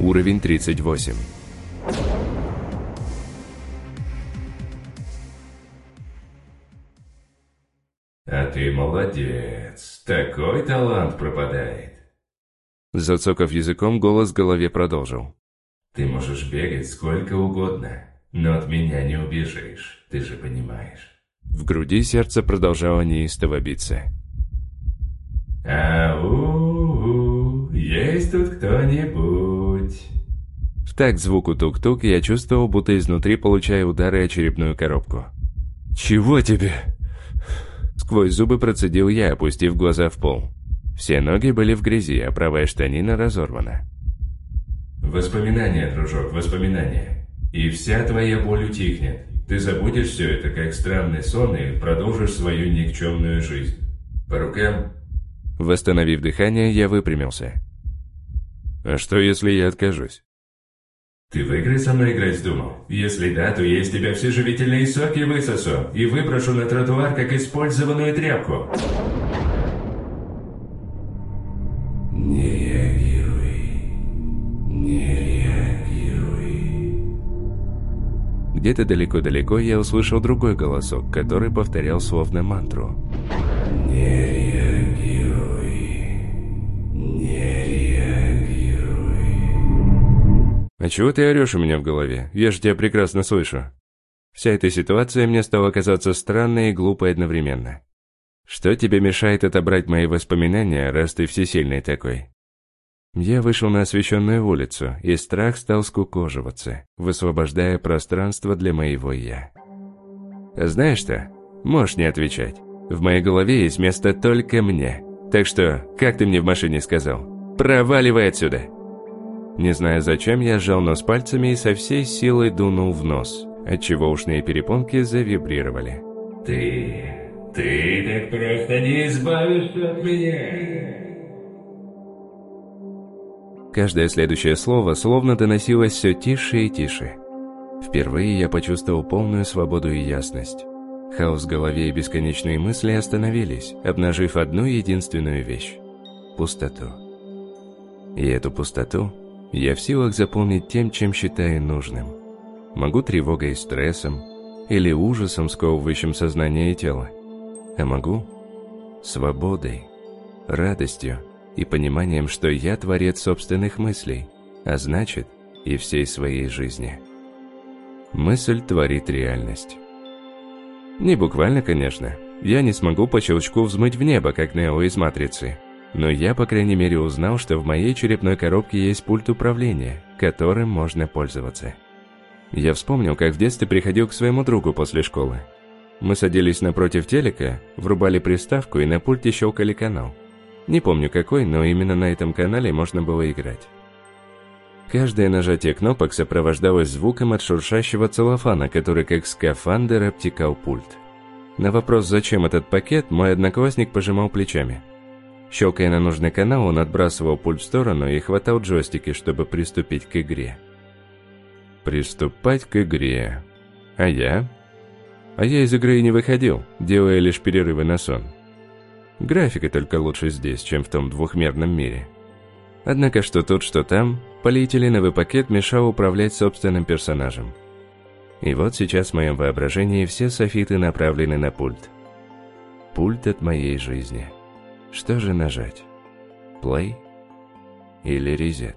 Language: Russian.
Уровень 38. А ты молодец. Такой талант пропадает. Зацокав языком, голос в голове продолжил. Ты можешь бегать сколько угодно, но от меня не убежишь, ты же понимаешь. В груди сердце продолжало неистово биться. Ау, есть тут кто-нибудь? В такт звуку тук-тук я чувствовал, будто изнутри получаю удары о черепную коробку. «Чего тебе?» Сквозь зубы процедил я, опустив глаза в пол. Все ноги были в грязи, а правая штанина разорвана. Воспоминания, дружок, воспоминания. И вся твоя боль утихнет. Ты забудешь все это, как странный сон, и продолжишь свою никчемную жизнь. По рукам? Восстановив дыхание, я выпрямился. «А что, если я откажусь?» Ты в игры со мной играть вздумал? Если да, то я из тебя все живительные соки высосу и выброшу на тротуар, как использованную тряпку. Не реагируй. Не реагируй. Где-то далеко-далеко я услышал другой голосок, который повторял словно мантру. Не реагируй. Чего ты орешь у меня в голове? Я же тебя прекрасно слышу». Вся эта ситуация мне стала казаться странной и глупой одновременно. Что тебе мешает отобрать мои воспоминания, раз ты всесильный такой? Я вышел на освещенную улицу, и страх стал скукоживаться, высвобождая пространство для моего «я». Знаешь что? Можешь не отвечать. В моей голове есть место только мне. Так что, как ты мне в машине сказал? Проваливай отсюда! Не знаю зачем, я сжал нос пальцами и со всей силой дунул в нос, отчего ушные перепонки завибрировали. Ты... ты так просто не избавишься от меня. Каждое следующее слово словно доносилось все тише и тише. Впервые я почувствовал полную свободу и ясность. Хаос в голове и бесконечные мысли остановились, обнажив одну единственную вещь – пустоту. И эту пустоту я в силах заполнить тем, чем считаю нужным. Могу тревогой и стрессом, или ужасом, сковывающим сознание и тело. А могу свободой, радостью и пониманием, что я творец собственных мыслей, а значит и всей своей жизни. Мысль творит реальность. Не буквально, конечно. Я не смогу по щелчку взмыть в небо, как Нео из «Матрицы». Но я, по крайней мере, узнал, что в моей черепной коробке есть пульт управления, которым можно пользоваться. Я вспомнил, как в детстве приходил к своему другу после школы. Мы садились напротив телека, врубали приставку и на пульте щелкали канал. Не помню какой, но именно на этом канале можно было играть. Каждое нажатие кнопок сопровождалось звуком от шуршащего целлофана, который как скафандр обтекал пульт. На вопрос, зачем этот пакет, мой одноклассник пожимал плечами. Щелкая на нужный канал, он отбрасывал пульт в сторону и хватал джойстики, чтобы приступить к игре. Приступать к игре. А я? А я из игры и не выходил, делая лишь перерывы на сон. Графика только лучше здесь, чем в том двухмерном мире. Однако что тут, что там, полиэтиленовый пакет мешал управлять собственным персонажем. И вот сейчас в моем воображении все софиты направлены на пульт. Пульт от моей жизни. Что же нажать? Play или Reset?